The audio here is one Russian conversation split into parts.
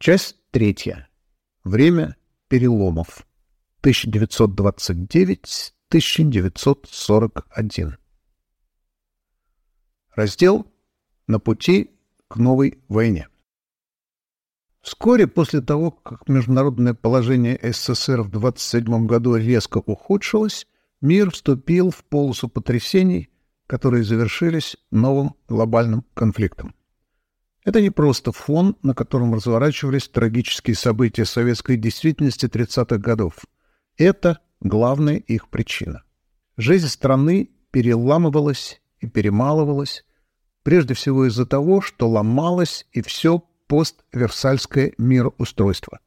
Часть третья. Время переломов. 1929-1941. Раздел «На пути к новой войне». Вскоре после того, как международное положение СССР в 27 году резко ухудшилось, мир вступил в полосу потрясений, которые завершились новым глобальным конфликтом. Это не просто фон, на котором разворачивались трагические события советской действительности 30-х годов. Это главная их причина. Жизнь страны переламывалась и перемалывалась, прежде всего из-за того, что ломалось и все постверсальское мироустройство.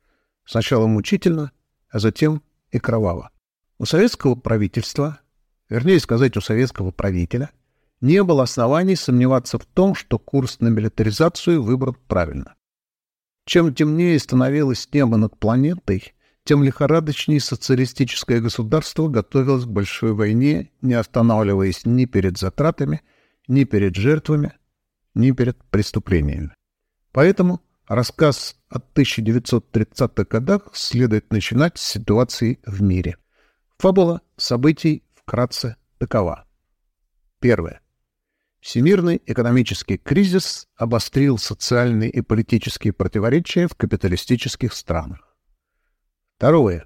Сначала мучительно, а затем и кроваво. У советского правительства, вернее сказать, у советского правителя, не было оснований сомневаться в том, что курс на милитаризацию выбран правильно. Чем темнее становилось небо над планетой, тем лихорадочнее социалистическое государство готовилось к большой войне, не останавливаясь ни перед затратами, ни перед жертвами, ни перед преступлениями. Поэтому рассказ о 1930-х годах следует начинать с ситуации в мире. Фабула событий вкратце такова. Первое. Всемирный экономический кризис обострил социальные и политические противоречия в капиталистических странах. Второе.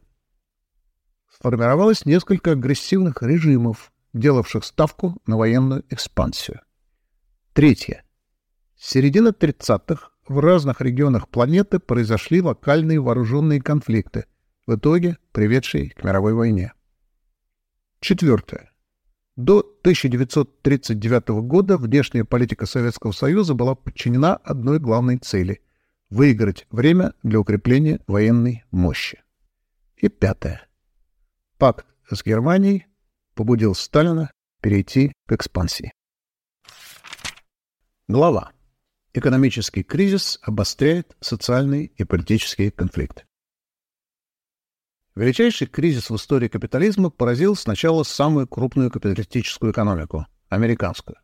Сформировалось несколько агрессивных режимов, делавших ставку на военную экспансию. Третье. С середины 30-х в разных регионах планеты произошли локальные вооруженные конфликты, в итоге приведшие к мировой войне. Четвертое. До 1939 года внешняя политика Советского Союза была подчинена одной главной цели – выиграть время для укрепления военной мощи. И пятое. Пакт с Германией побудил Сталина перейти к экспансии. Глава. Экономический кризис обостряет социальные и политические конфликты. Величайший кризис в истории капитализма поразил сначала самую крупную капиталистическую экономику – американскую,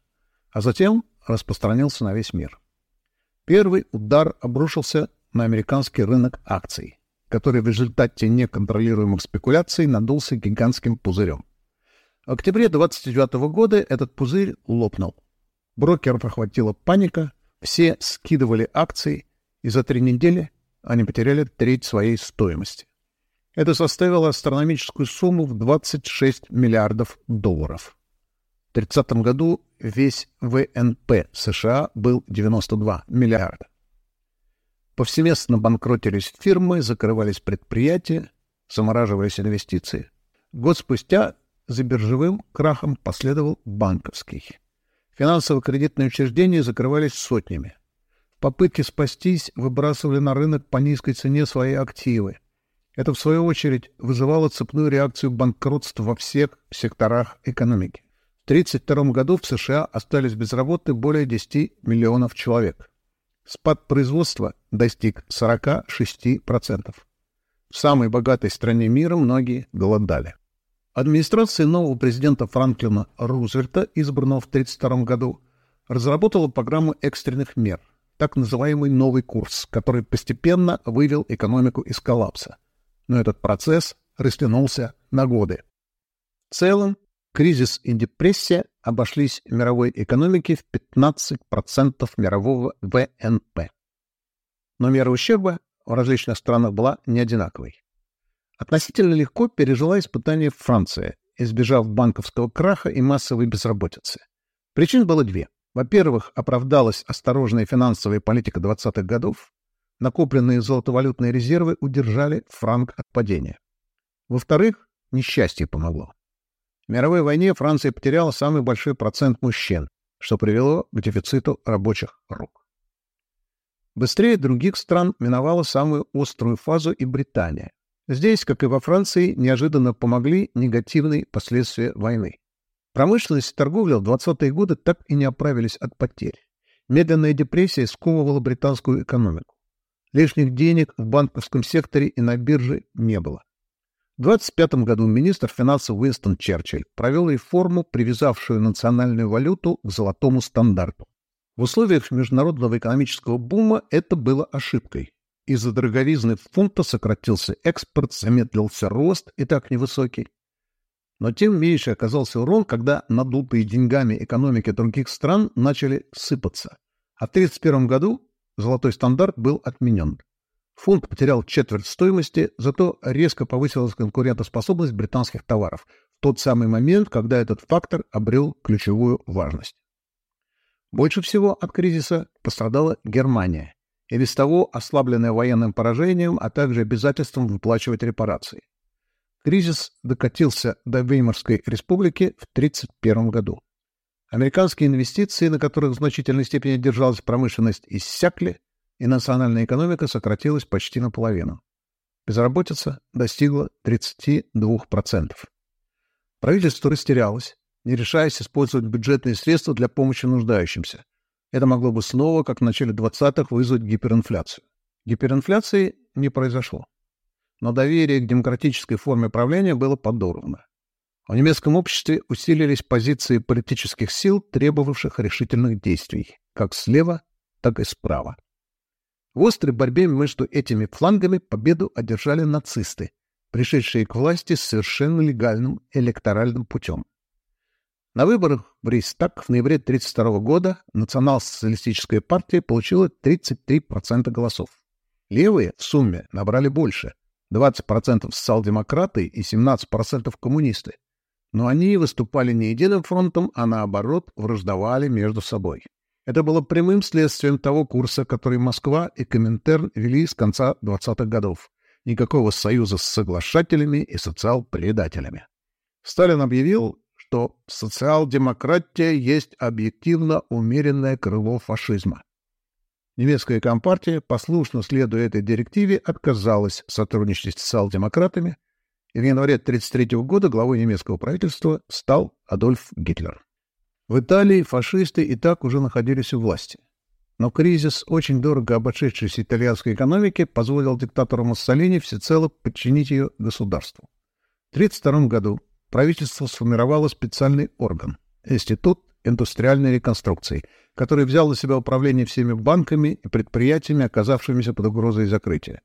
а затем распространился на весь мир. Первый удар обрушился на американский рынок акций, который в результате неконтролируемых спекуляций надулся гигантским пузырем. В октябре 29 года этот пузырь лопнул. Брокеров охватила паника, все скидывали акции, и за три недели они потеряли треть своей стоимости. Это составило астрономическую сумму в 26 миллиардов долларов. В 30 году весь ВНП США был 92 миллиарда. Повсеместно банкротились фирмы, закрывались предприятия, замораживались инвестиции. Год спустя за биржевым крахом последовал банковский. Финансово-кредитные учреждения закрывались сотнями. В попытке спастись выбрасывали на рынок по низкой цене свои активы. Это, в свою очередь, вызывало цепную реакцию банкротства во всех секторах экономики. В 1932 году в США остались без работы более 10 миллионов человек. Спад производства достиг 46%. В самой богатой стране мира многие голодали. Администрация нового президента Франклина Рузвельта, избранного в 1932 году, разработала программу экстренных мер, так называемый «новый курс», который постепенно вывел экономику из коллапса но этот процесс растянулся на годы. В целом, кризис и депрессия обошлись мировой экономике в 15% мирового ВНП. Но мера ущерба в различных странах была не одинаковой. Относительно легко пережила испытание Франция, избежав банковского краха и массовой безработицы. Причин было две. Во-первых, оправдалась осторожная финансовая политика 20-х годов, накопленные золотовалютные резервы удержали франк от падения. Во-вторых, несчастье помогло. В мировой войне Франция потеряла самый большой процент мужчин, что привело к дефициту рабочих рук. Быстрее других стран миновала самую острую фазу и Британия. Здесь, как и во Франции, неожиданно помогли негативные последствия войны. Промышленность и торговля в 20-е годы так и не оправились от потерь. Медленная депрессия сковывала британскую экономику. Лишних денег в банковском секторе и на бирже не было. В 25 году министр финансов Уинстон Черчилль провел реформу, привязавшую национальную валюту к золотому стандарту. В условиях международного экономического бума это было ошибкой. Из-за дороговизны фунта сократился экспорт, замедлился рост, и так невысокий. Но тем меньше оказался урон, когда надутые деньгами экономики других стран начали сыпаться. А в 1931 году золотой стандарт был отменен. Фунт потерял четверть стоимости, зато резко повысилась конкурентоспособность британских товаров в тот самый момент, когда этот фактор обрел ключевую важность. Больше всего от кризиса пострадала Германия, и без того ослабленная военным поражением, а также обязательством выплачивать репарации. Кризис докатился до Веймарской республики в 1931 году. Американские инвестиции, на которых в значительной степени держалась промышленность, иссякли, и национальная экономика сократилась почти наполовину. Безработица достигла 32%. Правительство растерялось, не решаясь использовать бюджетные средства для помощи нуждающимся. Это могло бы снова, как в начале 20-х, вызвать гиперинфляцию. Гиперинфляции не произошло. Но доверие к демократической форме правления было подорвано. В немецком обществе усилились позиции политических сил, требовавших решительных действий, как слева, так и справа. В острой борьбе между этими флангами победу одержали нацисты, пришедшие к власти совершенно легальным электоральным путем. На выборах в Рейстаг в ноябре 1932 года национал-социалистическая партия получила 33% голосов. Левые в сумме набрали больше – 20% социал-демократы и 17% коммунисты. Но они выступали не единым фронтом, а наоборот враждовали между собой. Это было прямым следствием того курса, который Москва и Коминтерн вели с конца 20-х годов. Никакого союза с соглашателями и социал-предателями. Сталин объявил, что социал-демократия есть объективно умеренное крыло фашизма. Немецкая компартия, послушно следуя этой директиве, отказалась сотрудничать с социал-демократами, в январе 1933 года главой немецкого правительства стал Адольф Гитлер. В Италии фашисты и так уже находились у власти. Но кризис, очень дорого обошедшийся итальянской экономике, позволил диктатору Муссолини всецело подчинить ее государству. В 1932 году правительство сформировало специальный орган – Институт индустриальной реконструкции, который взял на себя управление всеми банками и предприятиями, оказавшимися под угрозой закрытия.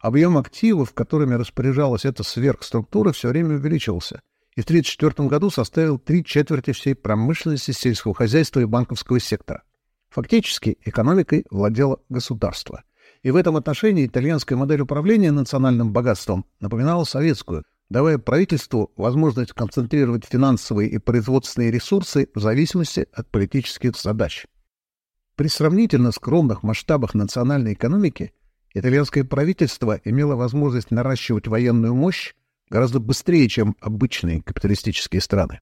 Объем активов, которыми распоряжалась эта сверхструктура, все время увеличивался, и в 1934 году составил три четверти всей промышленности сельского хозяйства и банковского сектора. Фактически экономикой владело государство. И в этом отношении итальянская модель управления национальным богатством напоминала советскую, давая правительству возможность концентрировать финансовые и производственные ресурсы в зависимости от политических задач. При сравнительно скромных масштабах национальной экономики итальянское правительство имело возможность наращивать военную мощь гораздо быстрее, чем обычные капиталистические страны.